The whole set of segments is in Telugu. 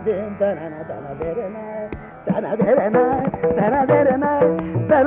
తన తన దెరన తన దెరన తన దెరన తన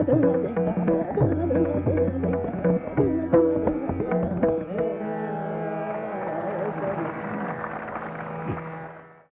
I don't know.